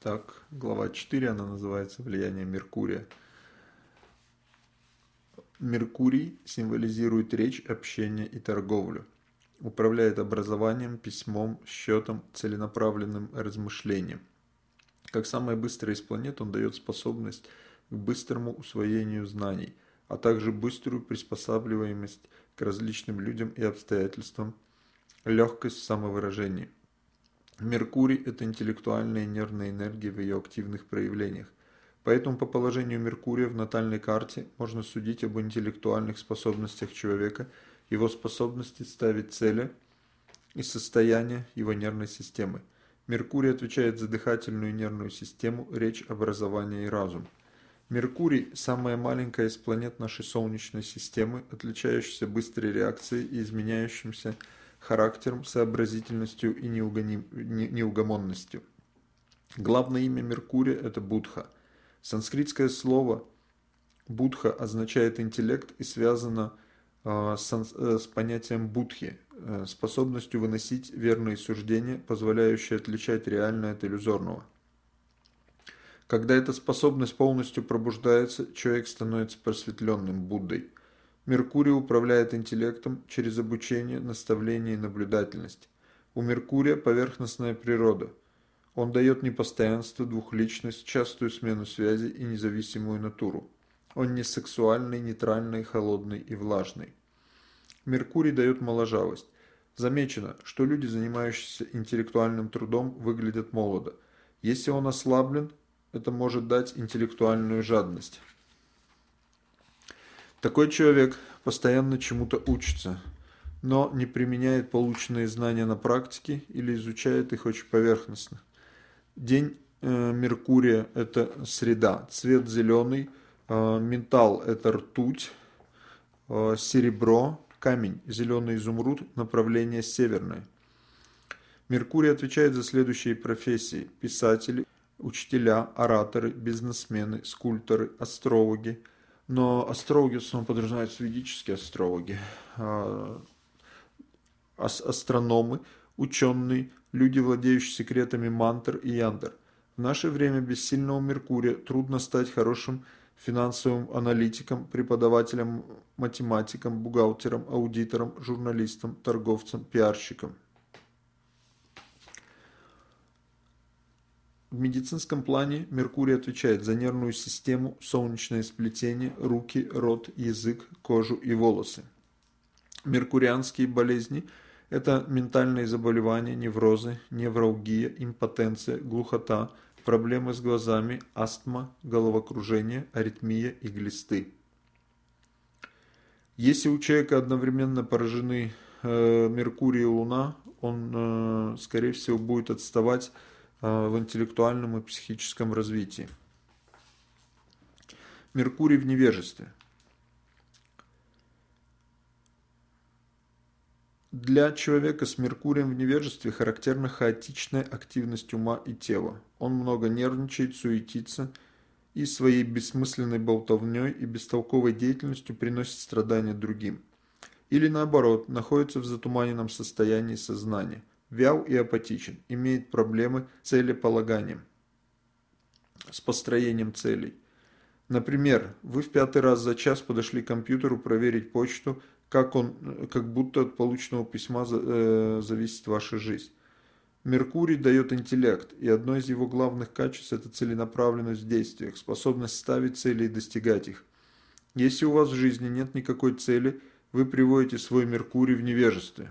Так, глава 4, она называется «Влияние Меркурия». Меркурий символизирует речь, общение и торговлю. Управляет образованием, письмом, счетом, целенаправленным размышлением. Как самая быстрая из планет он дает способность к быстрому усвоению знаний, а также быструю приспосабливаемость к различным людям и обстоятельствам, легкость в самовыражении. Меркурий – это интеллектуальная и нервная энергия в ее активных проявлениях. Поэтому по положению Меркурия в натальной карте можно судить об интеллектуальных способностях человека, его способности ставить цели и состояние его нервной системы. Меркурий отвечает за дыхательную и нервную систему, речь, образование и разум. Меркурий – самая маленькая из планет нашей Солнечной системы, отличающаяся быстрой реакцией и изменяющимся характером, сообразительностью и неугомонностью. Главное имя Меркурия – это Будха – Санскритское слово «будха» означает интеллект и связано э, с, э, с понятием будхи, э, способностью выносить верные суждения, позволяющие отличать реальное от иллюзорного. Когда эта способность полностью пробуждается, человек становится просветленным Буддой. Меркурий управляет интеллектом через обучение, наставление и наблюдательность. У Меркурия поверхностная природа – он дает непостоянство, двухличность, частую смену связи и независимую натуру. Он не сексуальный, нейтральный, холодный и влажный. Меркурий дает моложавость. Замечено, что люди, занимающиеся интеллектуальным трудом, выглядят молодо. Если он ослаблен, это может дать интеллектуальную жадность. Такой человек постоянно чему-то учится, но не применяет полученные знания на практике или изучает их очень поверхностно. День э, Меркурия – это среда, цвет зеленый, э, ментал – это ртуть, э, серебро, камень, зеленый изумруд, направление северное. Меркурий отвечает за следующие профессии – писатели, учителя, ораторы, бизнесмены, скульпторы, астрологи. Но астрологи в основном подразумеваются ведические астрологи, астрономы, ученые, люди, владеющие секретами мантр и яндр. В наше время без сильного Меркурия трудно стать хорошим финансовым аналитиком, преподавателем, математиком, бухгалтером, аудитором, журналистом, торговцем, пиарщиком. В медицинском плане Меркурий отвечает за нервную систему, солнечное сплетение, руки, рот, язык, кожу и волосы. Меркурианские болезни – это ментальные заболевания, неврозы, невралгия, импотенция, глухота, проблемы с глазами, астма, головокружение, аритмия и глисты. Если у человека одновременно поражены э, Меркурий и Луна, он, э, скорее всего, будет отставать в интеллектуальном и психическом развитии. Меркурий в невежестве. Для человека с Меркурием в невежестве характерна хаотичная активность ума и тела. Он много нервничает, суетится и своей бессмысленной болтовней и бестолковой деятельностью приносит страдания другим. Или наоборот, находится в затуманенном состоянии сознания, вял и апатичен, имеет проблемы с целеполаганием, с построением целей. Например, вы в пятый раз за час подошли к компьютеру проверить почту, как, он, как будто от полученного письма э, зависит ваша жизнь. Меркурий дает интеллект, и одно из его главных качеств – это целенаправленность в действиях, способность ставить цели и достигать их. Если у вас в жизни нет никакой цели, вы приводите свой Меркурий в невежестве.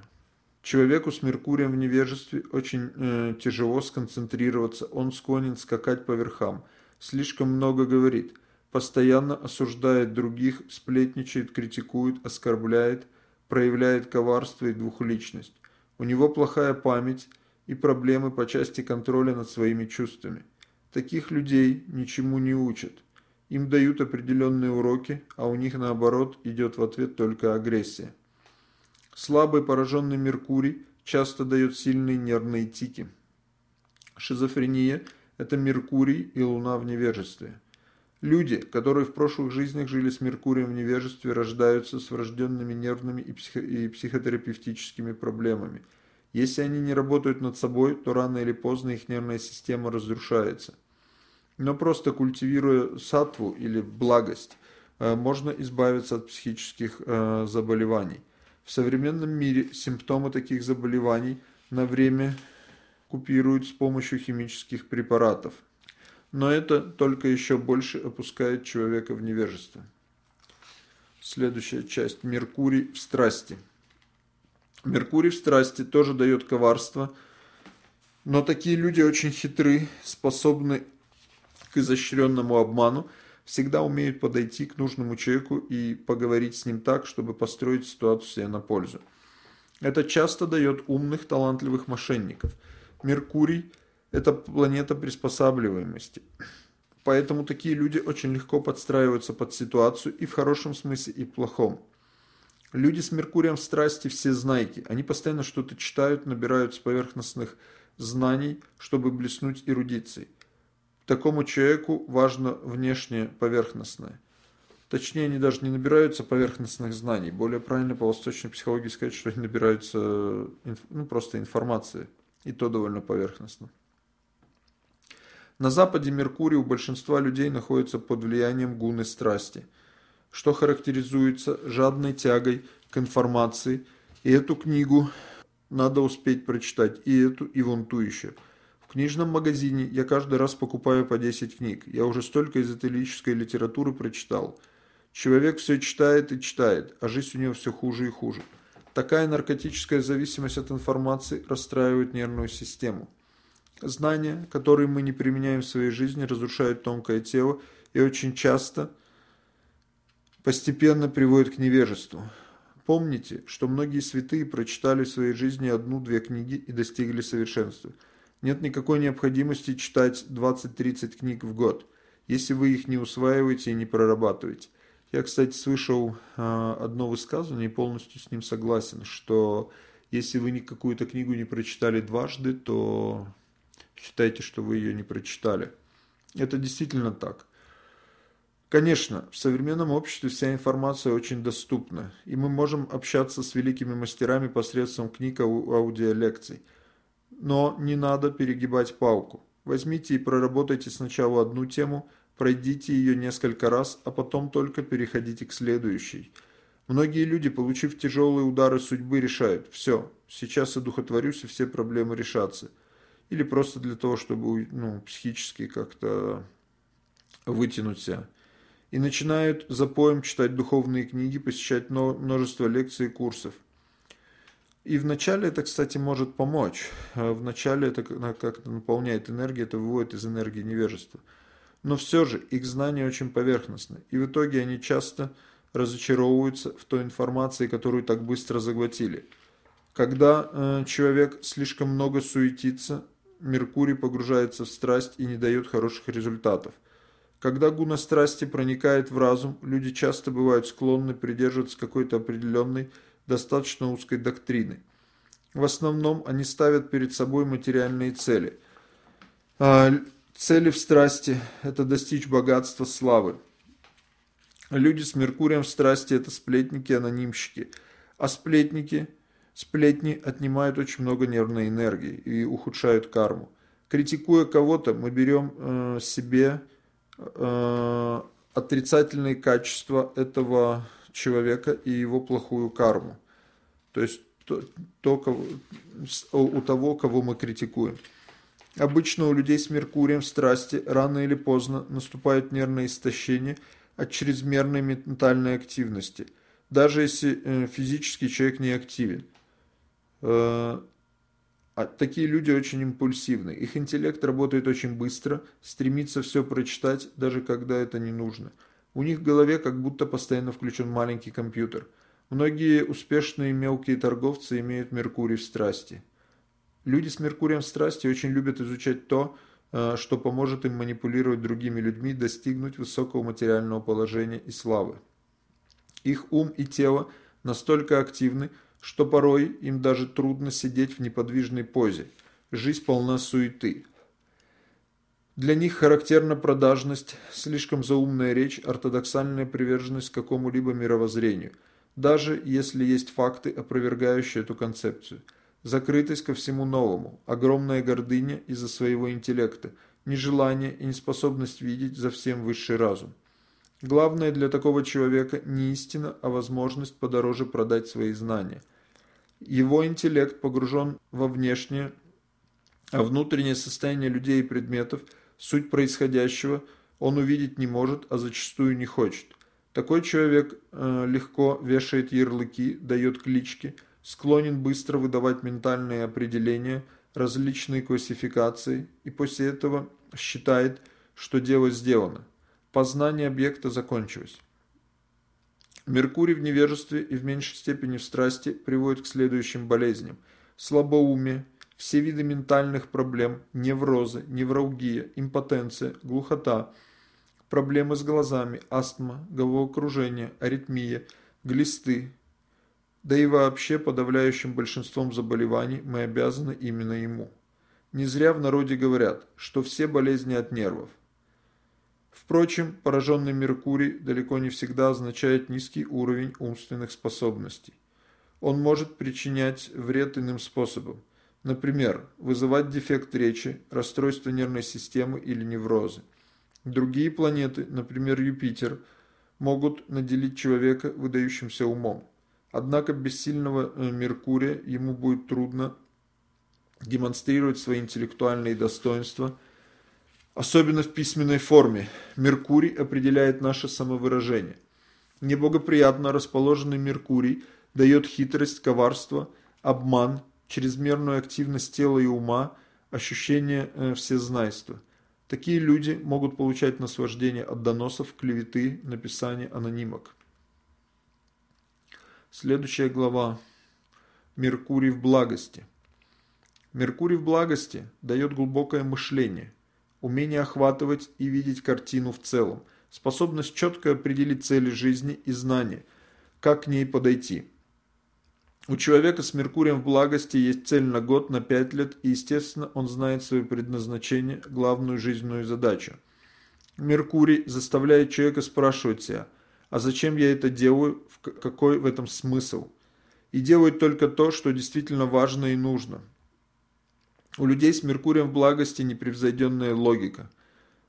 Человеку с Меркурием в невежестве очень э, тяжело сконцентрироваться, он склонен скакать по верхам, слишком много говорит – постоянно осуждает других, сплетничает, критикует, оскорбляет, проявляет коварство и двухличность. У него плохая память и проблемы по части контроля над своими чувствами. Таких людей ничему не учат. Им дают определенные уроки, а у них наоборот идет в ответ только агрессия. Слабый пораженный Меркурий часто дает сильные нервные тики. Шизофрения – это Меркурий и Луна в невежестве. Люди, которые в прошлых жизнях жили с Меркурием в невежестве, рождаются с врожденными нервными и, психо и психотерапевтическими проблемами. Если они не работают над собой, то рано или поздно их нервная система разрушается. Но просто культивируя сатву или благость, э, можно избавиться от психических э, заболеваний. В современном мире симптомы таких заболеваний на время купируют с помощью химических препаратов. Но это только еще больше опускает человека в невежество. Следующая часть. Меркурий в страсти. Меркурий в страсти тоже дает коварство, но такие люди очень хитры, способны к изощренному обману, всегда умеют подойти к нужному человеку и поговорить с ним так, чтобы построить ситуацию себе на пользу. Это часто дает умных, талантливых мошенников. Меркурий – это планета приспосабливаемости. Поэтому такие люди очень легко подстраиваются под ситуацию и в хорошем смысле, и в плохом. Люди с Меркурием в страсти все знайки. Они постоянно что-то читают, набирают с поверхностных знаний, чтобы блеснуть эрудицией. Такому человеку важно внешнее поверхностное. Точнее, они даже не набираются поверхностных знаний. Более правильно по восточной психологии сказать, что они набираются ну, просто информации. И то довольно поверхностно. На Западе Меркурий у большинства людей находится под влиянием гуны страсти, что характеризуется жадной тягой к информации. И эту книгу надо успеть прочитать, и эту, и вон ту еще – в книжном магазине я каждый раз покупаю по 10 книг. Я уже столько эзотерической литературы прочитал. Человек все читает и читает, а жизнь у него все хуже и хуже. Такая наркотическая зависимость от информации расстраивает нервную систему. Знания, которые мы не применяем в своей жизни, разрушают тонкое тело и очень часто постепенно приводят к невежеству. Помните, что многие святые прочитали в своей жизни одну-две книги и достигли совершенства – нет никакой необходимости читать 20-30 книг в год, если вы их не усваиваете и не прорабатываете. Я, кстати, слышал э, одно высказывание и полностью с ним согласен, что если вы какую-то книгу не прочитали дважды, то считайте, что вы ее не прочитали. Это действительно так. Конечно, в современном обществе вся информация очень доступна, и мы можем общаться с великими мастерами посредством книг и аудиолекций – но не надо перегибать палку. Возьмите и проработайте сначала одну тему, пройдите ее несколько раз, а потом только переходите к следующей. Многие люди, получив тяжелые удары судьбы, решают «все, сейчас я духотворюсь и все проблемы решатся». Или просто для того, чтобы ну, психически как-то вытянуть себя. И начинают за поем читать духовные книги, посещать множество лекций и курсов – и вначале это, кстати, может помочь. Э, вначале это как-то наполняет энергию, это выводит из энергии невежества. Но все же их знания очень поверхностны. И в итоге они часто разочаровываются в той информации, которую так быстро заглотили. Когда э, человек слишком много суетится, Меркурий погружается в страсть и не дает хороших результатов. Когда гуна страсти проникает в разум, люди часто бывают склонны придерживаться какой-то определенной достаточно узкой доктрины. В основном они ставят перед собой материальные цели. А, цели в страсти – это достичь богатства, славы. Люди с Меркурием в страсти – это сплетники, анонимщики. А сплетники, сплетни отнимают очень много нервной энергии и ухудшают карму. Критикуя кого-то, мы берем э, себе э, отрицательные качества этого человека и его плохую карму. То есть то, то, кого, у того, кого мы критикуем. Обычно у людей с Меркурием в страсти рано или поздно наступает нервное истощение от чрезмерной ментальной активности, даже если э, физический человек не активен. Э, а такие люди очень импульсивны. Их интеллект работает очень быстро, стремится все прочитать, даже когда это не нужно – у них в голове как будто постоянно включен маленький компьютер. Многие успешные мелкие торговцы имеют Меркурий в страсти. Люди с Меркурием в страсти очень любят изучать то, э, что поможет им манипулировать другими людьми, достигнуть высокого материального положения и славы. Их ум и тело настолько активны, что порой им даже трудно сидеть в неподвижной позе. Жизнь полна суеты. Для них характерна продажность, слишком заумная речь, ортодоксальная приверженность какому-либо мировоззрению, даже если есть факты, опровергающие эту концепцию. закрытость ко всему новому, огромная гордыня из-за своего интеллекта, нежелание и неспособность видеть за всем высший разум. Главное для такого человека не истина, а возможность подороже продать свои знания. Его интеллект погружен во внешнее, а внутреннее состояние людей и предметов, суть происходящего, он увидеть не может, а зачастую не хочет. Такой человек э, легко вешает ярлыки, дает клички, склонен быстро выдавать ментальные определения, различные классификации и после этого считает, что дело сделано. Познание объекта закончилось. Меркурий в невежестве и в меньшей степени в страсти приводит к следующим болезням. Слабоумие, все виды ментальных проблем, неврозы, невралгия, импотенция, глухота, проблемы с глазами, астма, головокружение, аритмия, глисты. Да и вообще подавляющим большинством заболеваний мы обязаны именно ему. Не зря в народе говорят, что все болезни от нервов. Впрочем, пораженный Меркурий далеко не всегда означает низкий уровень умственных способностей. Он может причинять вред иным способом. Например, вызывать дефект речи, расстройство нервной системы или неврозы. Другие планеты, например Юпитер, могут наделить человека выдающимся умом. Однако без сильного э, Меркурия ему будет трудно демонстрировать свои интеллектуальные достоинства, особенно в письменной форме. Меркурий определяет наше самовыражение. Неблагоприятно расположенный Меркурий дает хитрость, коварство, обман, чрезмерную активность тела и ума, ощущение э, всезнайства. Такие люди могут получать наслаждение от доносов, клеветы, написания анонимок. Следующая глава. Меркурий в благости. Меркурий в благости дает глубокое мышление, умение охватывать и видеть картину в целом, способность четко определить цели жизни и знания, как к ней подойти. У человека с Меркурием в благости есть цель на год, на пять лет, и, естественно, он знает свое предназначение, главную жизненную задачу. Меркурий заставляет человека спрашивать себя, а зачем я это делаю, какой в этом смысл? И делает только то, что действительно важно и нужно. У людей с Меркурием в благости непревзойденная логика.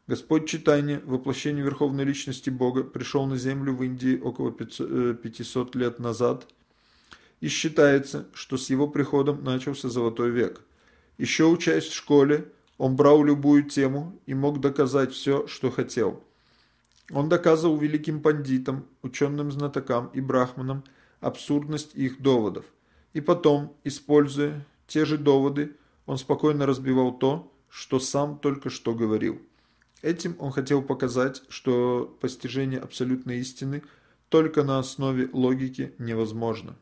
Господь Читания, воплощение Верховной Личности Бога, пришел на землю в Индии около 500 э, лет назад – и считается, что с его приходом начался Золотой век. Еще учась в школе, он брал любую тему и мог доказать все, что хотел. Он доказывал великим пандитам, ученым знатокам и брахманам абсурдность их доводов. И потом, используя те же доводы, он спокойно разбивал то, что сам только что говорил. Этим он хотел показать, что постижение абсолютной истины только на основе логики невозможно.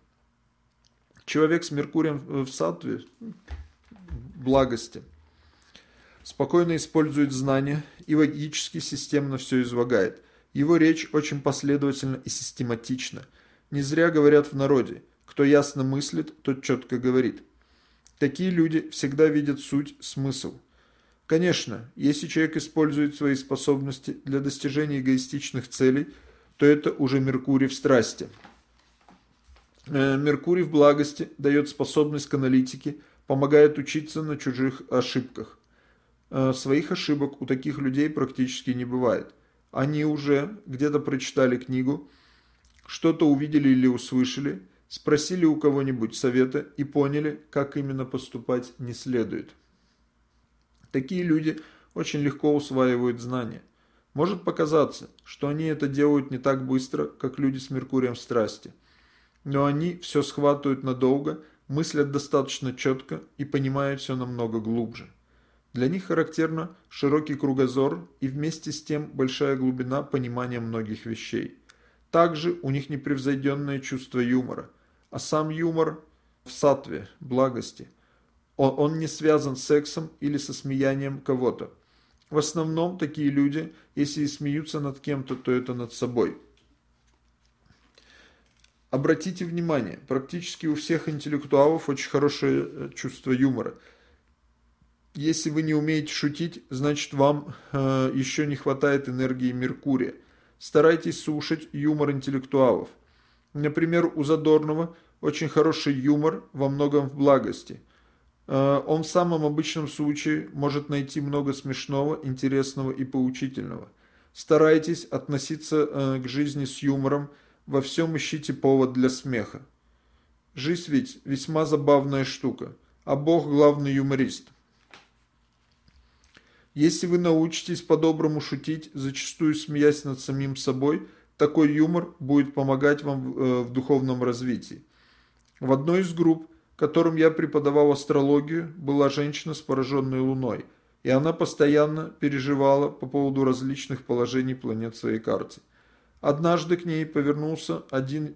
Человек с Меркурием в сатве, благости, спокойно использует знания и логически системно все излагает. Его речь очень последовательна и систематична. Не зря говорят в народе, кто ясно мыслит, тот четко говорит. Такие люди всегда видят суть, смысл. Конечно, если человек использует свои способности для достижения эгоистичных целей, то это уже Меркурий в страсти. Э, Меркурий в благости дает способность к аналитике, помогает учиться на чужих ошибках. Э, своих ошибок у таких людей практически не бывает. Они уже где-то прочитали книгу, что-то увидели или услышали, спросили у кого-нибудь совета и поняли, как именно поступать не следует. Такие люди очень легко усваивают знания. Может показаться, что они это делают не так быстро, как люди с Меркурием в страсти – но они все схватывают надолго, мыслят достаточно четко и понимают все намного глубже. Для них характерно широкий кругозор и вместе с тем большая глубина понимания многих вещей. Также у них непревзойденное чувство юмора, а сам юмор в сатве, благости. Он, он не связан с сексом или со смеянием кого-то. В основном такие люди, если и смеются над кем-то, то это над собой – Обратите внимание, практически у всех интеллектуалов очень хорошее э, чувство юмора. Если вы не умеете шутить, значит вам э, еще не хватает энергии Меркурия. Старайтесь слушать юмор интеллектуалов. Например, у Задорнова очень хороший юмор во многом в благости. Э, он в самом обычном случае может найти много смешного, интересного и поучительного. Старайтесь относиться э, к жизни с юмором, во всем ищите повод для смеха. Жизнь ведь весьма забавная штука, а Бог главный юморист. Если вы научитесь по-доброму шутить, зачастую смеясь над самим собой, такой юмор будет помогать вам э, в духовном развитии. В одной из групп, которым я преподавал астрологию, была женщина с пораженной луной, и она постоянно переживала по поводу различных положений планет в своей карте. Однажды к ней повернулся один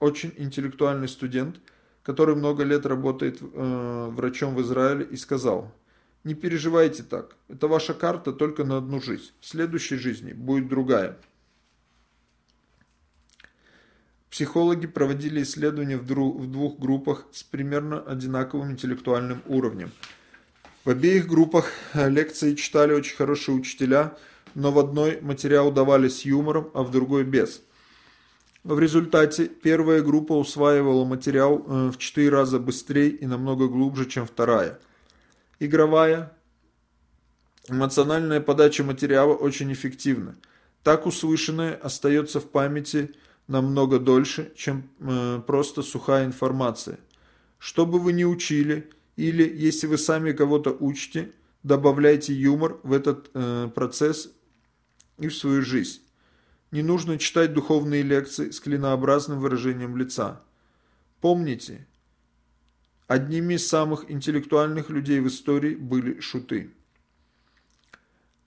очень интеллектуальный студент, который много лет работает э, врачом в Израиле, и сказал – не переживайте так. Это ваша карта только на одну жизнь. В следующей жизни будет другая. Психологи проводили исследования в двух группах с примерно одинаковым интеллектуальным уровнем. В обеих группах лекции читали очень хорошие учителя, но в одной материал давали с юмором, а в другой без. В результате первая группа усваивала материал э, в 4 раза быстрее и намного глубже, чем вторая – игровая, эмоциональная подача материала очень эффективна. Так услышанное остается в памяти намного дольше, чем э, просто сухая информация. Что бы вы ни учили, или если вы сами кого-то учите, добавляйте юмор в этот э, процесс и в свою жизнь. Не нужно читать духовные лекции с клинообразным выражением лица. Помните, Одними из самых интеллектуальных людей в истории были шуты.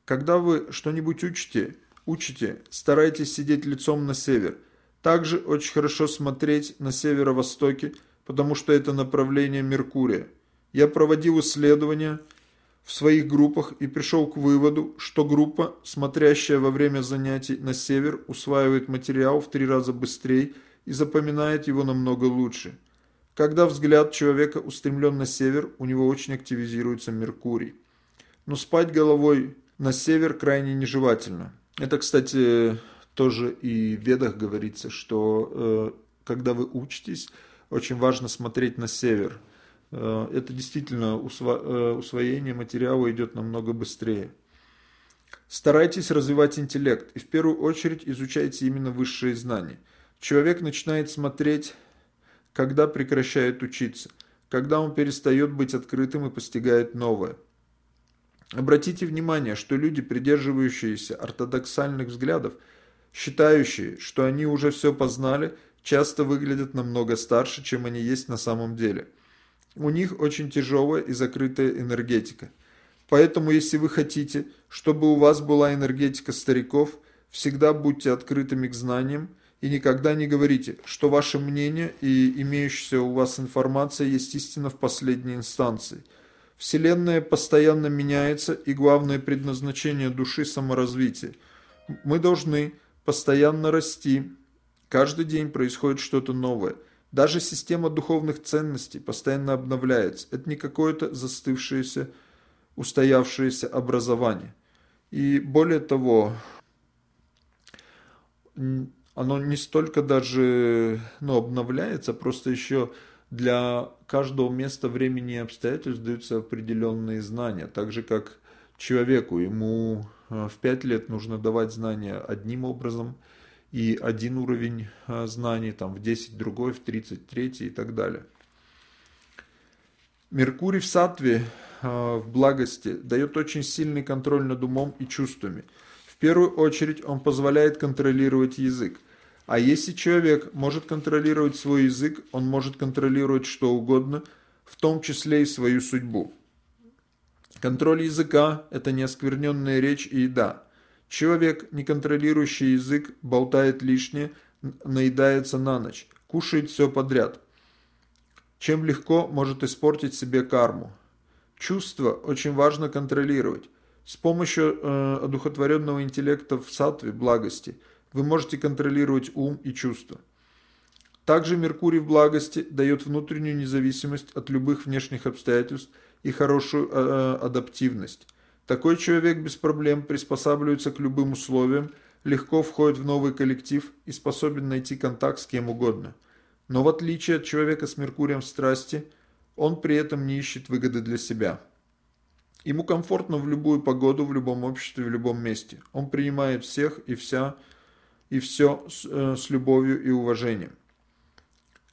Когда вы что-нибудь учите, учите, старайтесь сидеть лицом на север. Также очень хорошо смотреть на северо-востоке, потому что это направление Меркурия. Я проводил исследования в своих группах и пришел к выводу, что группа, смотрящая во время занятий на север, усваивает материал в три раза быстрее и запоминает его намного лучше. Когда взгляд человека устремлен на север, у него очень активизируется Меркурий. Но спать головой на север крайне нежелательно. Это, кстати, тоже и в ведах говорится, что э, когда вы учитесь, очень важно смотреть на север. Э, это действительно усво, э, усвоение материала идет намного быстрее. Старайтесь развивать интеллект и в первую очередь изучайте именно высшие знания. Человек начинает смотреть когда прекращает учиться, когда он перестает быть открытым и постигает новое. Обратите внимание, что люди, придерживающиеся ортодоксальных взглядов, считающие, что они уже все познали, часто выглядят намного старше, чем они есть на самом деле. У них очень тяжелая и закрытая энергетика. Поэтому, если вы хотите, чтобы у вас была энергетика стариков, всегда будьте открытыми к знаниям и никогда не говорите, что ваше мнение и имеющаяся у вас информация есть истина в последней инстанции. Вселенная постоянно меняется, и главное предназначение души – саморазвитие. Мы должны постоянно расти. Каждый день происходит что-то новое. Даже система духовных ценностей постоянно обновляется. Это не какое-то застывшееся, устоявшееся образование. И более того, оно не столько даже ну, обновляется, просто еще для каждого места, времени и обстоятельств даются определенные знания. Так же, как человеку, ему э, в 5 лет нужно давать знания одним образом, и один уровень э, знаний, там в 10 другой, в 33 и так далее. Меркурий в сатве, э, в благости, дает очень сильный контроль над умом и чувствами. В первую очередь он позволяет контролировать язык. А если человек может контролировать свой язык, он может контролировать что угодно, в том числе и свою судьбу. Контроль языка – это неоскверненная речь и еда. Человек, не контролирующий язык, болтает лишнее, наедается на ночь, кушает все подряд. Чем легко может испортить себе карму. Чувства очень важно контролировать. С помощью э, одухотворенного интеллекта в сатве, благости – вы можете контролировать ум и чувства. Также Меркурий в благости дает внутреннюю независимость от любых внешних обстоятельств и хорошую э, адаптивность. Такой человек без проблем приспосабливается к любым условиям, легко входит в новый коллектив и способен найти контакт с кем угодно. Но в отличие от человека с Меркурием страсти, он при этом не ищет выгоды для себя. Ему комфортно в любую погоду, в любом обществе, в любом месте. Он принимает всех и вся, и все с, э, с любовью и уважением.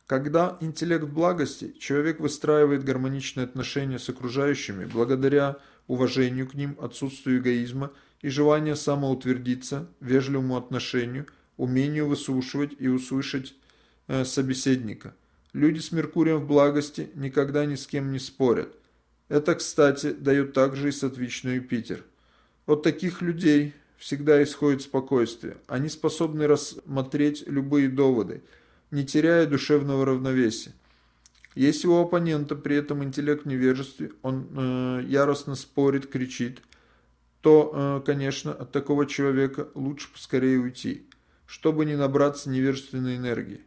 Когда интеллект благости, человек выстраивает гармоничные отношения с окружающими благодаря уважению к ним, отсутствию эгоизма и желанию самоутвердиться, вежливому отношению, умению выслушивать и услышать э, собеседника. Люди с Меркурием в благости никогда ни с кем не спорят. Это, кстати, дает также и сатвичный Юпитер. От таких людей всегда исходит спокойствие. Они способны рассмотреть любые доводы – не теряя душевного равновесия. Если у оппонента при этом интеллект в невежестве, он э, яростно спорит, кричит, то, э, конечно, от такого человека лучше поскорее уйти, чтобы не набраться невежественной энергии.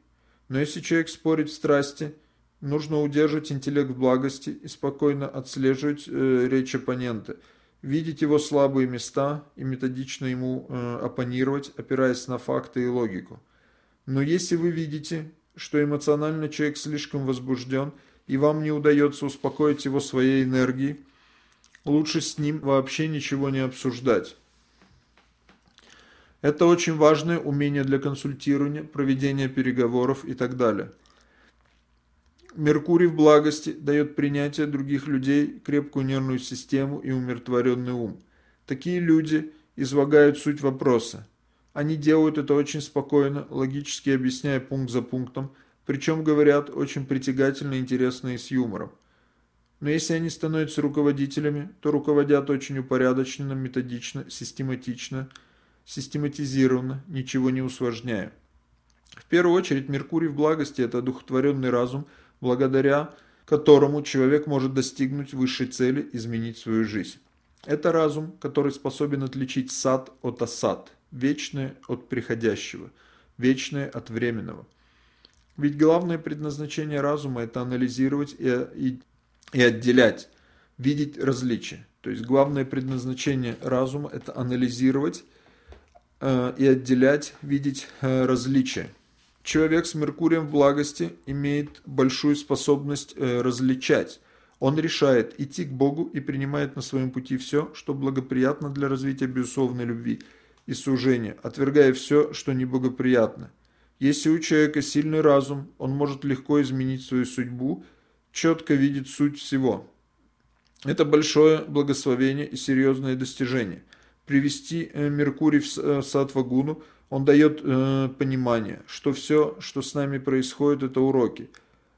Но если человек спорит в страсти, нужно удерживать интеллект в благости и спокойно отслеживать э, речь оппонента, видеть его слабые места и методично ему э, оппонировать, опираясь на факты и логику. Но если вы видите, что эмоционально человек слишком возбужден, и вам не удается успокоить его своей энергией, лучше с ним вообще ничего не обсуждать. Это очень важное умение для консультирования, проведения переговоров и так далее. Меркурий в благости дает принятие других людей, крепкую нервную систему и умиротворенный ум. Такие люди излагают суть вопроса. Они делают это очень спокойно, логически объясняя пункт за пунктом, причем говорят очень притягательно, интересно и с юмором. Но если они становятся руководителями, то руководят очень упорядоченно, методично, систематично, систематизированно, ничего не усложняя. В первую очередь Меркурий в благости – это одухотворенный разум, благодаря которому человек может достигнуть высшей цели – изменить свою жизнь. Это разум, который способен отличить сад от осад – вечное от приходящего, вечное от временного. Ведь главное предназначение разума – это анализировать и, и, и отделять, видеть различия. То есть главное предназначение разума – это анализировать э, и отделять, видеть э, различия. Человек с Меркурием в благости имеет большую способность э, различать. Он решает идти к Богу и принимает на своем пути все, что благоприятно для развития безусловной любви – и сужения, отвергая все, что неблагоприятно. Если у человека сильный разум, он может легко изменить свою судьбу, четко видит суть всего. Это большое благословение и серьезное достижение. Привести э, Меркурий в э, Сатвагуну, он дает э, понимание, что все, что с нами происходит, это уроки.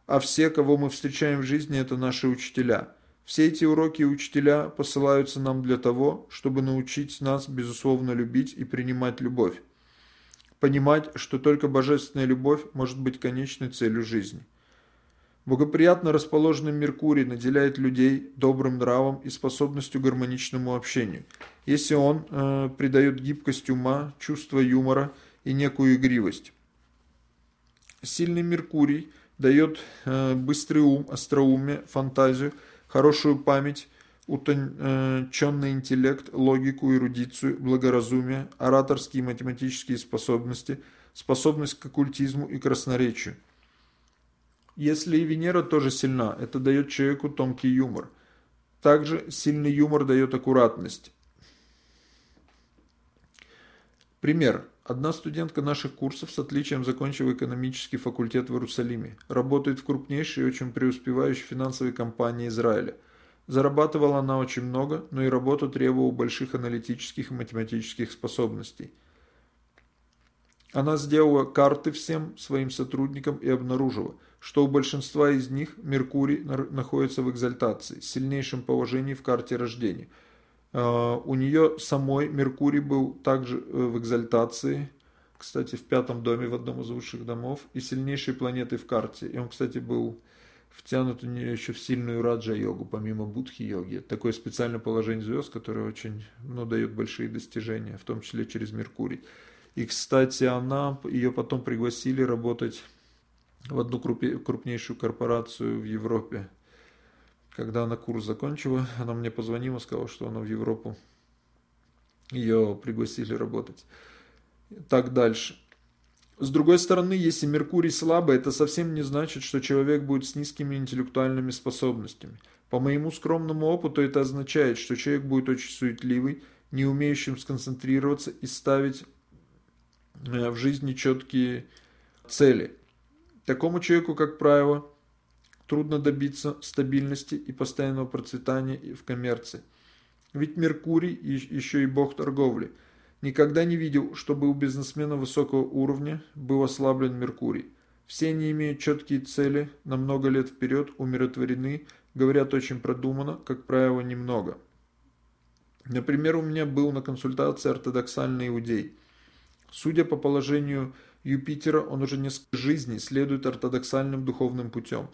А все, кого мы встречаем в жизни, это наши учителя – все эти уроки и учителя посылаются нам для того, чтобы научить нас, безусловно, любить и принимать любовь. Понимать, что только божественная любовь может быть конечной целью жизни. Благоприятно расположенный Меркурий наделяет людей добрым нравом и способностью к гармоничному общению, если он э, придает гибкость ума, чувство юмора и некую игривость. Сильный Меркурий дает э, быстрый ум, остроумие, фантазию – хорошую память, утонченный интеллект, логику, эрудицию, благоразумие, ораторские и математические способности, способность к оккультизму и красноречию. Если и Венера тоже сильна, это дает человеку тонкий юмор. Также сильный юмор дает аккуратность. Пример. Одна студентка наших курсов с отличием закончила экономический факультет в Иерусалиме. Работает в крупнейшей и очень преуспевающей финансовой компании Израиля. Зарабатывала она очень много, но и работа требовала больших аналитических и математических способностей. Она сделала карты всем своим сотрудникам и обнаружила, что у большинства из них Меркурий находится в экзальтации, сильнейшем положении в карте рождения – у нее самой Меркурий был также э, в экзальтации, кстати, в пятом доме, в одном из высших домов, и сильнейшей планеты в карте. И он, кстати, был втянут у нее еще в сильную раджа-йогу, помимо будхи-йоги. Такое специальное положение звезд, которое очень, ну, дает большие достижения, в том числе через Меркурий. И, кстати, она, ее потом пригласили работать в одну крупнейшую корпорацию в Европе, когда она курс закончила, она мне позвонила, сказала, что она в Европу. Ее пригласили работать. Так дальше. С другой стороны, если Меркурий слабый, это совсем не значит, что человек будет с низкими интеллектуальными способностями. По моему скромному опыту это означает, что человек будет очень суетливый, не умеющим сконцентрироваться и ставить э, в жизни четкие цели. Такому человеку, как правило, трудно добиться стабильности и постоянного процветания в коммерции. Ведь Меркурий еще и бог торговли – Никогда не видел, чтобы у бизнесмена высокого уровня был ослаблен Меркурий. Все они имеют четкие цели, на много лет вперед, умиротворены, говорят очень продуманно, как правило, немного. Например, у меня был на консультации ортодоксальный иудей. Судя по положению Юпитера, он уже несколько жизней следует ортодоксальным духовным путем.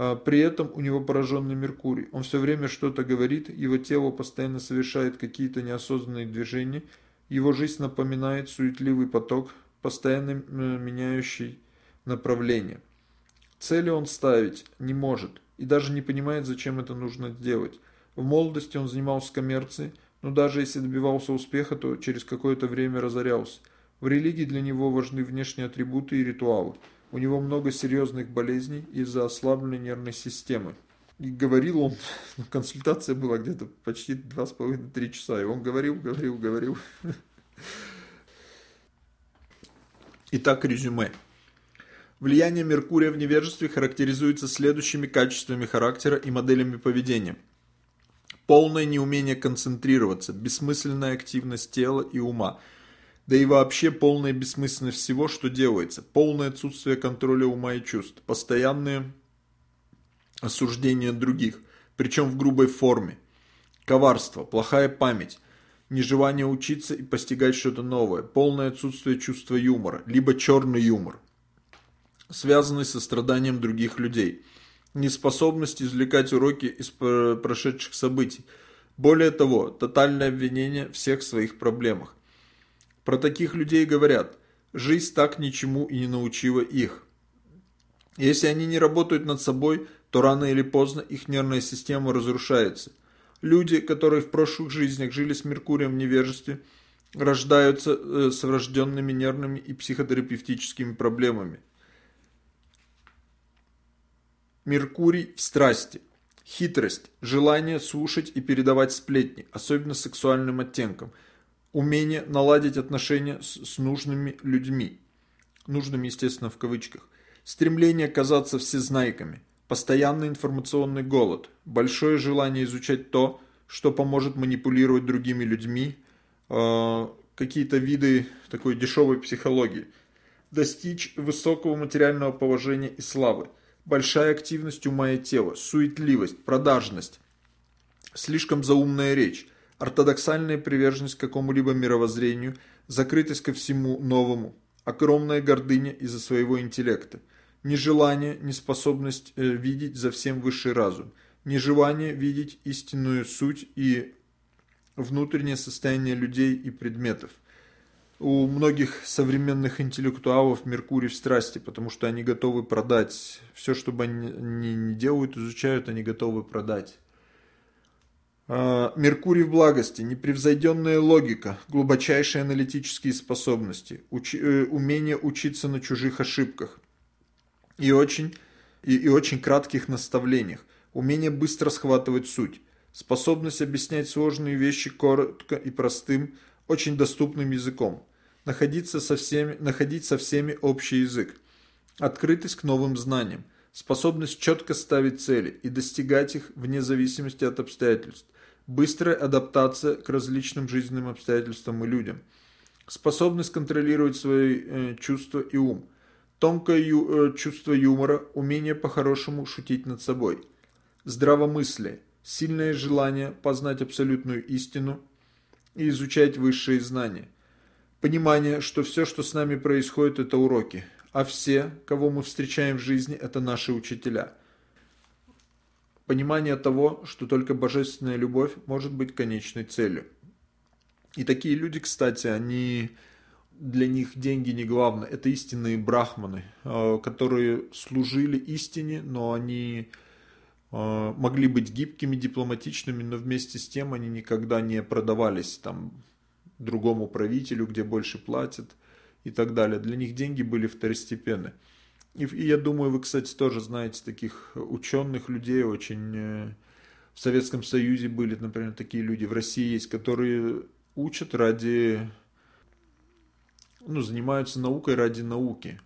А при этом у него пораженный Меркурий. Он все время что-то говорит, его тело постоянно совершает какие-то неосознанные движения – его жизнь напоминает суетливый поток, постоянно меняющий направление. Цели он ставить не может и даже не понимает, зачем это нужно делать. В молодости он занимался коммерцией, но даже если добивался успеха, то через какое-то время разорялся. В религии для него важны внешние атрибуты и ритуалы. У него много серьезных болезней из-за ослабленной нервной системы. И говорил он, консультация была где-то почти два с половиной-три часа, и он говорил, говорил, говорил. Итак, резюме. Влияние Меркурия в невежестве характеризуется следующими качествами характера и моделями поведения. Полное неумение концентрироваться, бессмысленная активность тела и ума, да и вообще полная бессмысленность всего, что делается, полное отсутствие контроля ума и чувств, постоянные осуждение других, причем в грубой форме. Коварство, плохая память, нежелание учиться и постигать что-то новое, полное отсутствие чувства юмора, либо черный юмор, связанный со страданием других людей, неспособность извлекать уроки из прошедших событий, более того, тотальное обвинение всех в своих проблемах. Про таких людей говорят, жизнь так ничему и не научила их. Если они не работают над собой, то рано или поздно их нервная система разрушается. Люди, которые в прошлых жизнях жили с Меркурием в невежестве, рождаются э, с врожденными нервными и психотерапевтическими проблемами. Меркурий в страсти. Хитрость, желание слушать и передавать сплетни, особенно сексуальным оттенком. Умение наладить отношения с, с нужными людьми. Нужными, естественно, в кавычках. Стремление казаться всезнайками. Постоянный информационный голод, большое желание изучать то, что поможет манипулировать другими людьми, э, какие-то виды такой дешевой психологии, достичь высокого материального положения и славы, большая активность ума и тела, суетливость, продажность, слишком заумная речь, ортодоксальная приверженность какому-либо мировоззрению, закрытость ко всему новому, огромная гордыня из-за своего интеллекта, нежелание, неспособность э, видеть за всем высший разум, нежелание видеть истинную суть и внутреннее состояние людей и предметов. У многих современных интеллектуалов Меркурий в страсти, потому что они готовы продать все, что бы они не делают, изучают, они готовы продать. А, Меркурий в благости, непревзойденная логика, глубочайшие аналитические способности, уч, э, умение учиться на чужих ошибках, и очень, и, и очень кратких наставлениях, умение быстро схватывать суть, способность объяснять сложные вещи коротко и простым, очень доступным языком, находиться со всеми, находить со всеми общий язык, открытость к новым знаниям, способность четко ставить цели и достигать их вне зависимости от обстоятельств, быстрая адаптация к различным жизненным обстоятельствам и людям, способность контролировать свои э, чувства и ум – Тонкое ю, э, чувство юмора, умение по-хорошему шутить над собой. Здравомыслие, сильное желание познать абсолютную истину и изучать высшие знания. Понимание, что все, что с нами происходит, это уроки, а все, кого мы встречаем в жизни, это наши учителя. Понимание того, что только божественная любовь может быть конечной целью. И такие люди, кстати, они для них деньги не главное. Это истинные брахманы, э, которые служили истине, но они э, могли быть гибкими, дипломатичными, но вместе с тем они никогда не продавались там другому правителю, где больше платят, и так далее. Для них деньги были второстепенны. И, и я думаю, вы, кстати, тоже знаете таких ученых людей, очень э, в Советском Союзе были, например, такие люди, в России есть, которые учат ради, ну, занимаются наукой ради науки.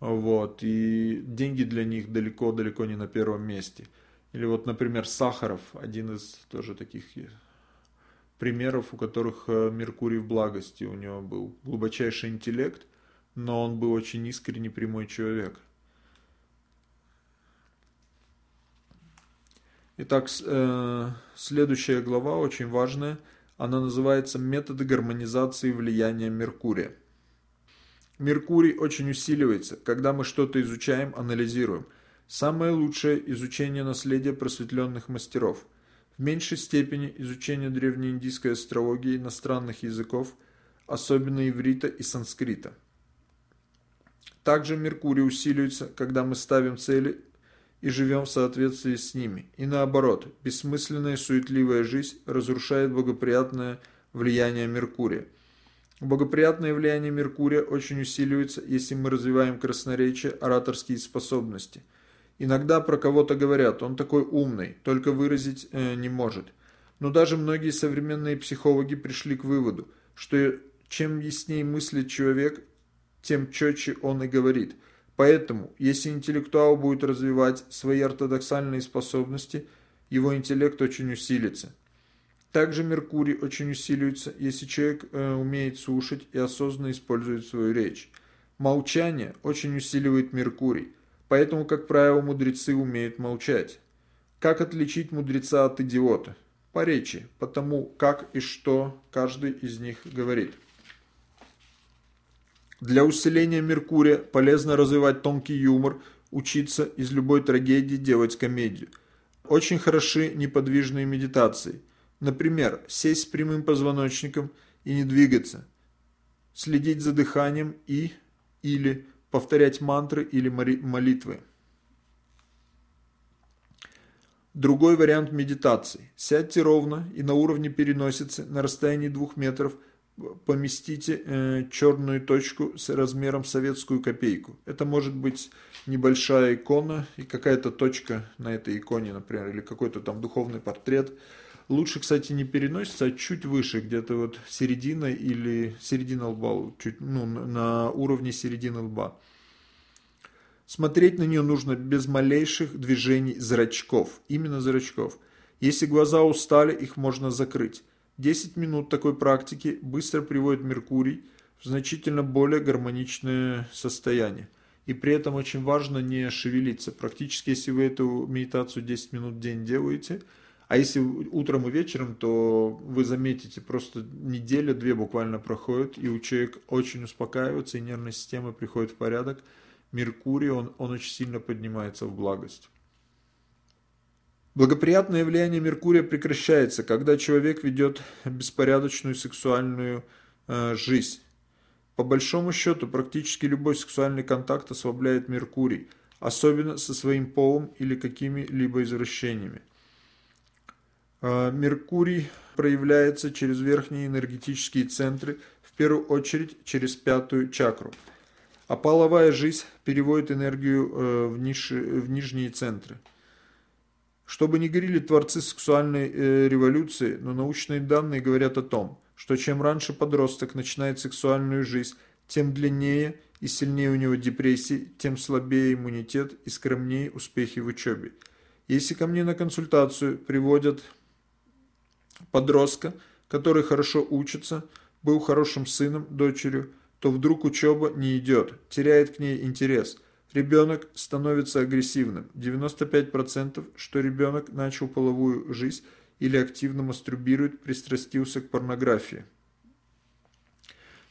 Вот, и деньги для них далеко-далеко не на первом месте. Или вот, например, Сахаров, один из тоже таких примеров, у которых э, Меркурий в благости. У него был глубочайший интеллект, но он был очень искренний, прямой человек. Итак, э, следующая глава очень важная. Она называется «Методы гармонизации влияния Меркурия». Меркурий очень усиливается, когда мы что-то изучаем, анализируем. Самое лучшее – изучение наследия просветленных мастеров. В меньшей степени изучение древнеиндийской астрологии, иностранных языков, особенно иврита и санскрита. Также Меркурий усиливается, когда мы ставим цели и живем в соответствии с ними. И наоборот, бессмысленная суетливая жизнь разрушает благоприятное влияние Меркурия. Благоприятное влияние Меркурия очень усиливается, если мы развиваем красноречие, ораторские способности. Иногда про кого-то говорят, он такой умный, только выразить э, не может. Но даже многие современные психологи пришли к выводу, что чем яснее мыслит человек, тем четче он и говорит – Поэтому, если интеллектуал будет развивать свои ортодоксальные способности, его интеллект очень усилится. Также Меркурий очень усиливается, если человек э, умеет слушать и осознанно использует свою речь. Молчание очень усиливает Меркурий, поэтому, как правило, мудрецы умеют молчать. Как отличить мудреца от идиота? По речи, потому как и что каждый из них говорит. Для усиления Меркурия полезно развивать тонкий юмор, учиться из любой трагедии делать комедию. Очень хороши неподвижные медитации. Например, сесть с прямым позвоночником и не двигаться. Следить за дыханием и или повторять мантры или молитвы. Другой вариант медитации. Сядьте ровно и на уровне переносицы на расстоянии двух метров – поместите э, черную точку с размером советскую копейку. Это может быть небольшая икона и какая-то точка на этой иконе, например, или какой-то там духовный портрет. Лучше, кстати, не переносится, а чуть выше, где-то вот середина или середина лба, чуть, ну, на уровне середины лба. Смотреть на нее нужно без малейших движений зрачков, именно зрачков. Если глаза устали, их можно закрыть. 10 минут такой практики быстро приводит Меркурий в значительно более гармоничное состояние. И при этом очень важно не шевелиться. Практически, если вы эту медитацию 10 минут в день делаете, а если утром и вечером, то вы заметите, просто неделя-две буквально проходит, и у человека очень успокаивается, и нервная система приходит в порядок. Меркурий, он, он очень сильно поднимается в благость. Благоприятное влияние Меркурия прекращается, когда человек ведет беспорядочную сексуальную э, жизнь. По большому счету, практически любой сексуальный контакт ослабляет Меркурий, особенно со своим полом или какими-либо извращениями. Э, Меркурий проявляется через верхние энергетические центры, в первую очередь через пятую чакру. А половая жизнь переводит энергию э, в, ниж, в нижние центры. Чтобы не говорили творцы сексуальной э, революции, но научные данные говорят о том, что чем раньше подросток начинает сексуальную жизнь, тем длиннее и сильнее у него депрессии, тем слабее иммунитет и скромнее успехи в учебе. Если ко мне на консультацию приводят подростка, который хорошо учится, был хорошим сыном, дочерью, то вдруг учеба не идет, теряет к ней интерес – Ребенок становится агрессивным. 95% что ребенок начал половую жизнь или активно мастурбирует, пристрастился к порнографии.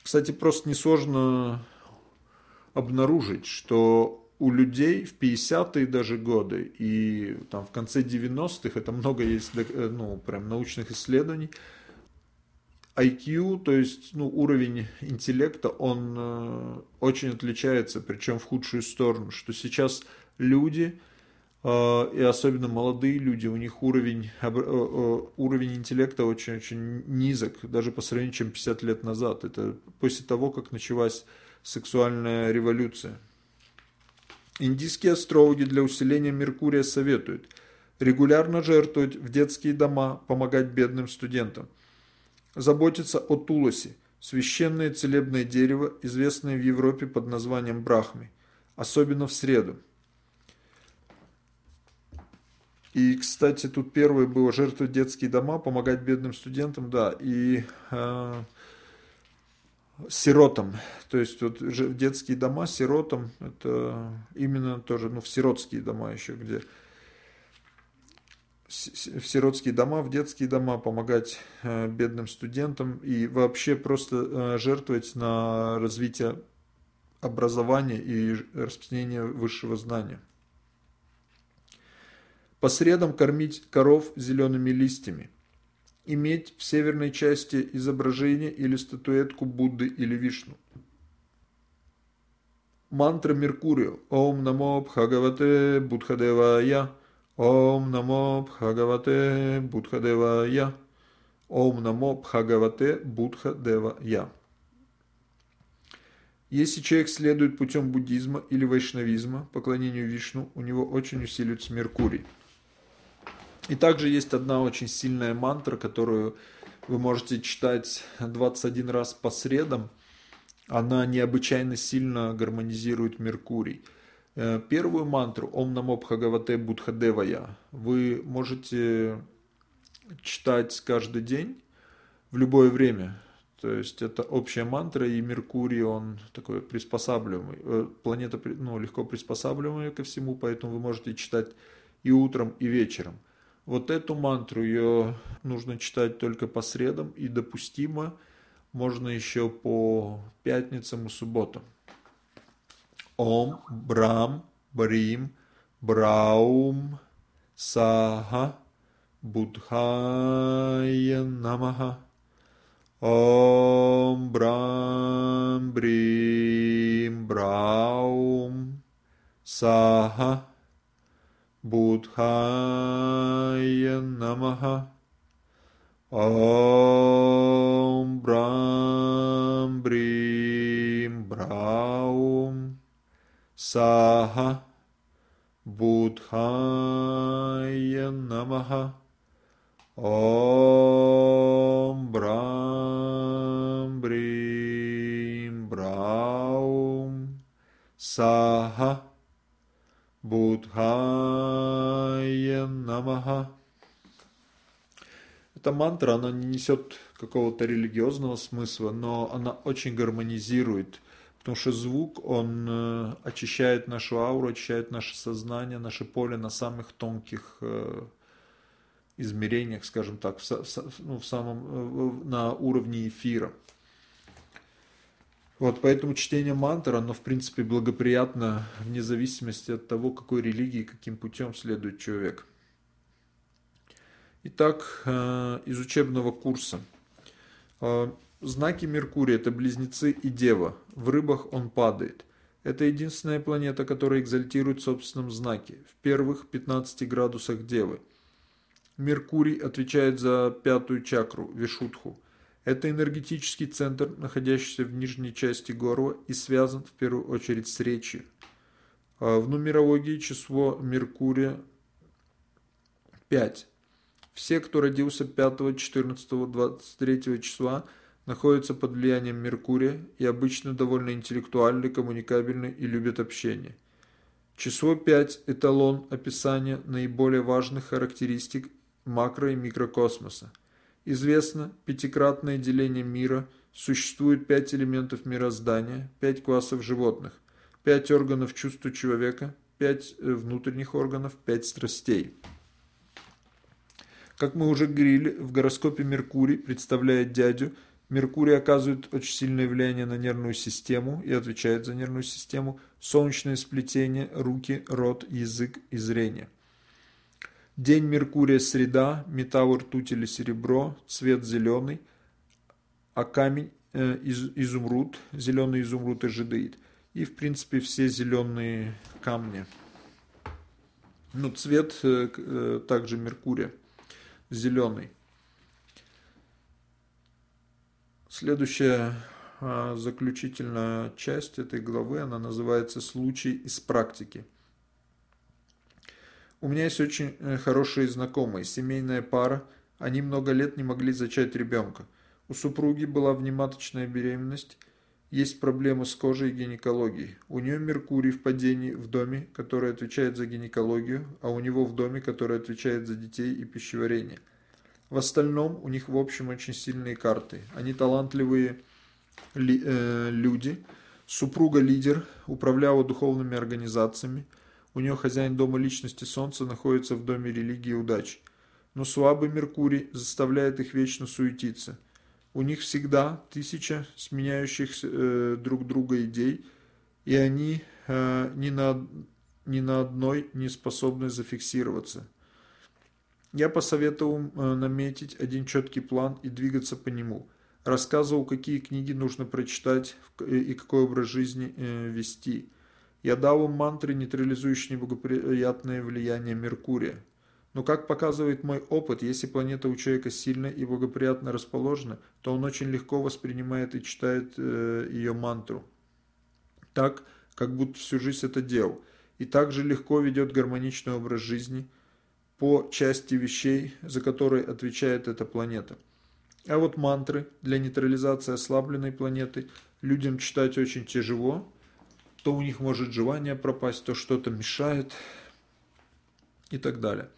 Кстати, просто несложно обнаружить, что у людей в 50-е даже годы и там в конце 90-х, это много есть э, ну, прям научных исследований, IQ, то есть ну, уровень интеллекта, он э, очень отличается, причем в худшую сторону, что сейчас люди, э, и особенно молодые люди, у них уровень, э, э, уровень интеллекта очень-очень низок, даже по сравнению, чем 50 лет назад. Это после того, как началась сексуальная революция. Индийские астрологи для усиления Меркурия советуют регулярно жертвовать в детские дома, помогать бедным студентам, заботиться о Туласе, священное целебное дерево, известное в Европе под названием Брахми, особенно в среду. И, кстати, тут первое было жертвовать детские дома, помогать бедным студентам, да, и э, сиротам. То есть вот детские дома сиротам, это именно тоже, ну, в сиротские дома еще, где в сиротские дома, в детские дома, помогать э, бедным студентам и вообще просто э, жертвовать на развитие образования и распространение высшего знания. По средам кормить коров зелеными листьями – иметь в северной части изображение или статуэтку Будды или Вишну. Мантра Меркурио. Ом намо Бхагавате Будхадевая. Ом намо Бхагавате Будхадевая. Ом намо Бхагавате Будхадевая. Если человек следует путем буддизма или вайшнавизма, поклонению Вишну, у него очень усиливается Меркурий. И также есть одна очень сильная мантра, которую вы можете читать 21 раз по средам. Она необычайно сильно гармонизирует Меркурий. Э, первую мантру «Ом намо бхагавате будхадевая» вы можете читать каждый день в любое время. То есть это общая мантра, и Меркурий, он такой приспосабливаемый. Э, планета ну, легко приспосабливаемая ко всему, поэтому вы можете читать и утром, и вечером – вот эту мантру ее нужно читать только по средам и допустимо можно еще по пятницам и субботам. ॐ ब्रां ब्रीं ब्राौं साः बुद्धाय नमः। ॐ ब्रां ब्रीं ब्राौ साः बुद्धाय नमः। ॐ ब्रां ब्रीं ब्राौ Саха Будхая Намаха. Ом Брам Брим Браум Саха Будхая Намаха. Эта мантра, она не несет какого-то религиозного смысла, но она очень гармонизирует, потому что звук, он э, очищает нашу ауру, очищает наше сознание, наше поле на самых тонких э, измерениях, скажем так, в, ну, в самом, э, на уровне эфира. Вот поэтому чтение мантр, оно в принципе благоприятно вне зависимости от того, какой религии, каким путем следует человек. Итак, из учебного курса. Знаки Меркурия – это близнецы и Дева. В рыбах он падает. Это единственная планета, которая экзальтирует в собственном знаке, в первых 15 градусах Девы. Меркурий отвечает за пятую чакру, Вишутху. Это энергетический центр, находящийся в нижней части горла и связан в первую очередь с речью. А в нумерологии число Меркурия 5. Все, кто родился 5, 14, 23 числа, находятся под влиянием Меркурия и обычно довольно интеллектуальны, коммуникабельны и любят общение. Число 5 – эталон описания наиболее важных характеристик макро- и микрокосмоса – Известно пятикратное деление мира, существует пять элементов мироздания, пять классов животных, пять органов чувства человека, пять э, внутренних органов, пять страстей. Как мы уже говорили, в гороскопе Меркурий представляет дядю. Меркурий оказывает очень сильное влияние на нервную систему и отвечает за нервную систему, солнечное сплетение, руки, рот, язык и зрение – День Меркурия – среда, металл ртуть или серебро, цвет зеленый, а камень э, из, изумруд, зеленый изумруд и жидеид. И, в принципе, все зеленые камни. Ну, цвет э, э, также Меркурия, зеленый. Следующая а, заключительная часть этой главы, она называется «Случай из практики». У меня есть очень э, хорошие знакомые, семейная пара. Они много лет не могли зачать ребенка. У супруги была внематочная беременность. Есть проблемы с кожей и гинекологией. У нее Меркурий в падении в доме, который отвечает за гинекологию, а у него в доме, который отвечает за детей и пищеварение. В остальном у них в общем очень сильные карты. Они талантливые ли, э, люди. Супруга лидер, управляла духовными организациями. У нее хозяин дома личности Солнца находится в доме религии удачи. Но слабый Меркурий заставляет их вечно суетиться. У них всегда тысяча сменяющих э, друг друга идей, и они э, ни, на, ни на одной не способны зафиксироваться. Я посоветовал э, наметить один четкий план и двигаться по нему. Рассказывал, какие книги нужно прочитать и какой образ жизни э, вести. Я дал им мантры, нейтрализующие неблагоприятное влияние Меркурия. Но как показывает мой опыт, если планета у человека сильно и благоприятно расположена, то он очень легко воспринимает и читает э, ее мантру. Так, как будто всю жизнь это делал. И также легко ведет гармоничный образ жизни по части вещей, за которые отвечает эта планета. А вот мантры для нейтрализации ослабленной планеты людям читать очень тяжело, то у них может желание пропасть, то что-то мешает и так далее.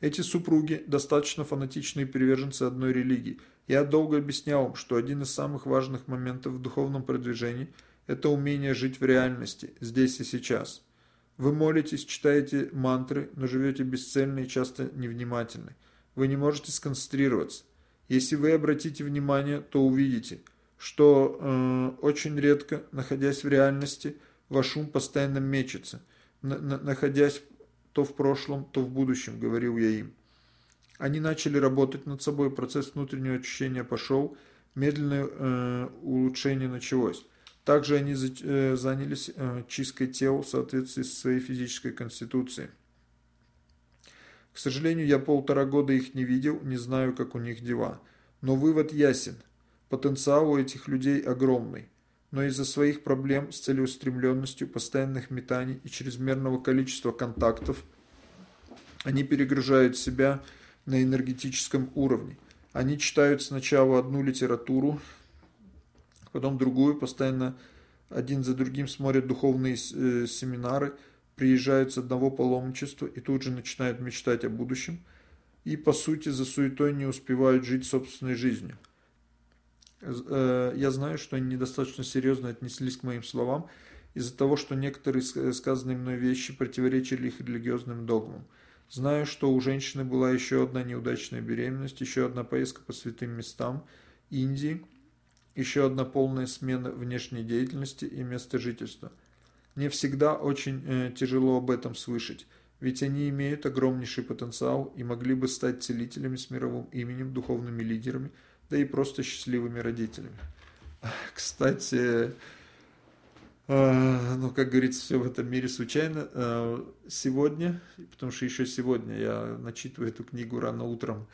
Эти супруги достаточно фанатичные приверженцы одной религии. Я долго объяснял им, что один из самых важных моментов в духовном продвижении – это умение жить в реальности, здесь и сейчас. Вы молитесь, читаете мантры, но живете бесцельно и часто невнимательны. Вы не можете сконцентрироваться. Если вы обратите внимание, то увидите, что э, очень редко, находясь в реальности, ваш ум постоянно мечется, на, на, находясь то в прошлом, то в будущем, говорил я им. Они начали работать над собой, процесс внутреннего очищения пошел, медленное э, улучшение началось. Также они э, занялись э, чисткой тела в соответствии с своей физической конституцией. К сожалению, я полтора года их не видел, не знаю, как у них дела. Но вывод ясен. Потенциал у этих людей огромный но из-за своих проблем с целеустремленностью, постоянных метаний и чрезмерного количества контактов они перегружают себя на энергетическом уровне. Они читают сначала одну литературу, потом другую, постоянно один за другим смотрят духовные э, семинары, приезжают с одного паломничества и тут же начинают мечтать о будущем, и по сути за суетой не успевают жить собственной жизнью. Э, я знаю, что они недостаточно серьезно отнеслись к моим словам из-за того, что некоторые сказанные мной вещи противоречили их религиозным догмам. Знаю, что у женщины была еще одна неудачная беременность, еще одна поездка по святым местам Индии, еще одна полная смена внешней деятельности и места жительства. Мне всегда очень э, тяжело об этом слышать, ведь они имеют огромнейший потенциал и могли бы стать целителями с мировым именем, духовными лидерами – да и просто счастливыми родителями. Кстати, э, ну, как говорится, все в этом мире случайно. Э, сегодня, потому что еще сегодня я начитываю эту книгу рано утром,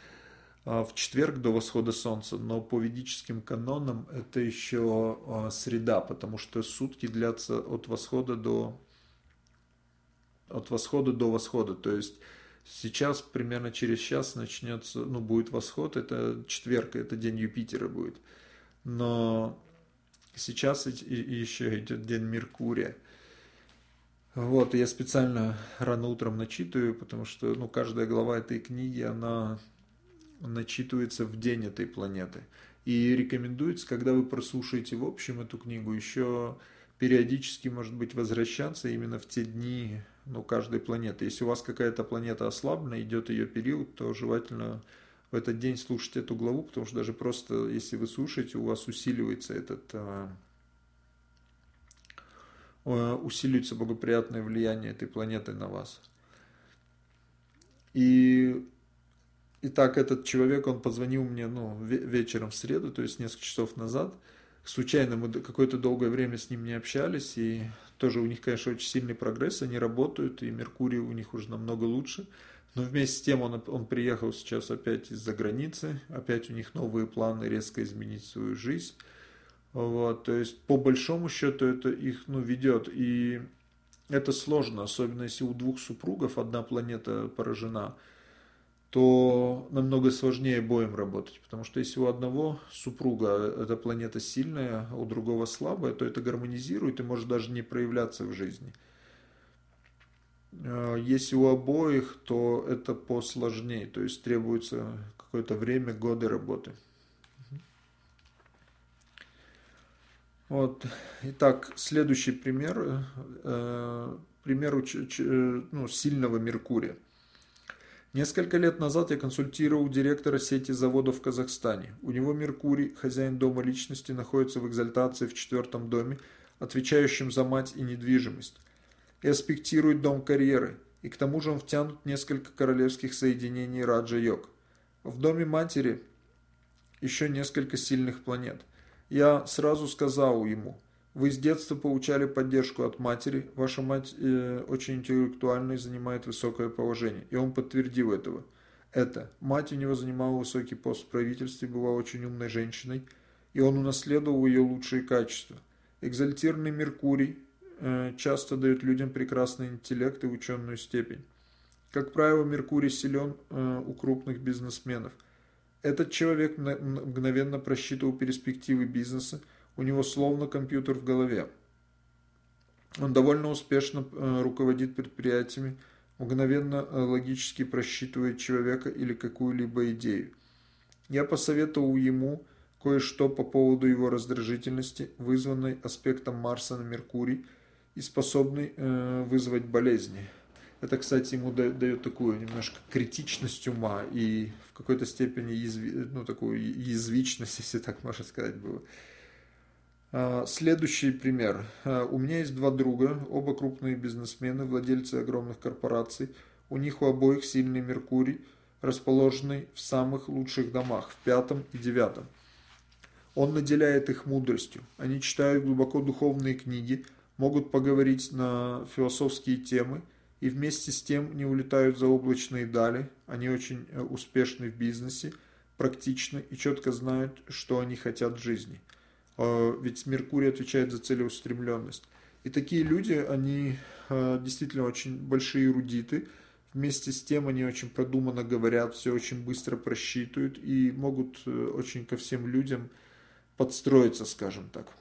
в четверг до восхода солнца, но по ведическим канонам это еще среда, потому что сутки длятся от восхода до от восхода до восхода, то есть Сейчас, примерно через час, начнется, ну, будет восход, это четверг, это день Юпитера будет. Но сейчас еще идет день Меркурия. Вот, я специально рано утром начитываю, потому что, ну, каждая глава этой книги, она начитывается в день этой планеты. И рекомендуется, когда вы прослушаете в общем эту книгу, еще периодически, может быть, возвращаться именно в те дни, ну, каждой планеты. Если у вас какая-то планета ослаблена, идет ее период, то желательно в этот день слушать эту главу, потому что даже просто, если вы слушаете, у вас усиливается этот а, усиливается благоприятное влияние этой планеты на вас. И Итак, этот человек, он позвонил мне ну, вечером в среду, то есть несколько часов назад. Случайно мы какое-то долгое время с ним не общались, и тоже у них, конечно, очень сильный прогресс, они работают, и Меркурий у них уже намного лучше. Но вместе с тем он, он приехал сейчас опять из-за границы, опять у них новые планы резко изменить свою жизнь. Вот, то есть, по большому счету, это их ну, ведет. И это сложно, особенно если у двух супругов одна планета поражена, то намного сложнее боем работать. Потому что если у одного супруга эта планета сильная, а у другого слабая, то это гармонизирует и может даже не проявляться в жизни. А если у обоих, то это посложнее, то есть требуется какое-то время, годы работы. Вот. Итак, следующий пример. Э, пример ну, сильного Меркурия. Несколько лет назад я консультировал директора сети заводов в Казахстане. У него Меркурий, хозяин дома личности, находится в экзальтации в четвертом доме, отвечающем за мать и недвижимость. И аспектирует дом карьеры. И к тому же он втянут несколько королевских соединений Раджа-йог. В доме матери еще несколько сильных планет – я сразу сказал ему, вы с детства получали поддержку от матери, ваша мать э, очень интеллектуальна и занимает высокое положение. И он подтвердил этого. Это. Мать у него занимала высокий пост в правительстве, была очень умной женщиной, и он унаследовал ее лучшие качества. Экзальтированный Меркурий э, часто дает людям прекрасный интеллект и ученую степень. Как правило, Меркурий силен э, у крупных бизнесменов – этот человек мгновенно просчитывал перспективы бизнеса, у него словно компьютер в голове. Он довольно успешно э, руководит предприятиями, мгновенно э, логически просчитывает человека или какую-либо идею. Я посоветовал ему кое-что по поводу его раздражительности, вызванной аспектом Марса на Меркурий и способной э, вызвать болезни. Это, кстати, ему дает такую немножко критичность ума и в какой-то степени язви, ну, такую язвичность, если так можно сказать, было. А, следующий пример. А, у меня есть два друга, оба крупные бизнесмены, владельцы огромных корпораций. У них у обоих сильный Меркурий, расположенный в самых лучших домах, в пятом и девятом. Он наделяет их мудростью. Они читают глубоко духовные книги, могут поговорить на философские темы – и вместе с тем не улетают за облачные дали. Они очень э, успешны в бизнесе, практичны и четко знают, что они хотят в жизни. А, ведь Меркурий отвечает за целеустремленность. И такие люди, они э, действительно очень большие эрудиты. Вместе с тем они очень продуманно говорят, все очень быстро просчитывают и могут э, очень ко всем людям подстроиться, скажем так.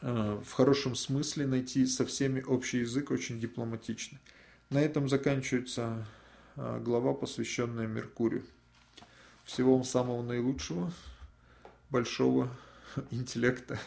Э, в хорошем смысле найти со всеми общий язык очень дипломатично. На этом заканчивается э, глава, посвященная Меркурию. Всего вам самого наилучшего, большого интеллекта